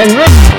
and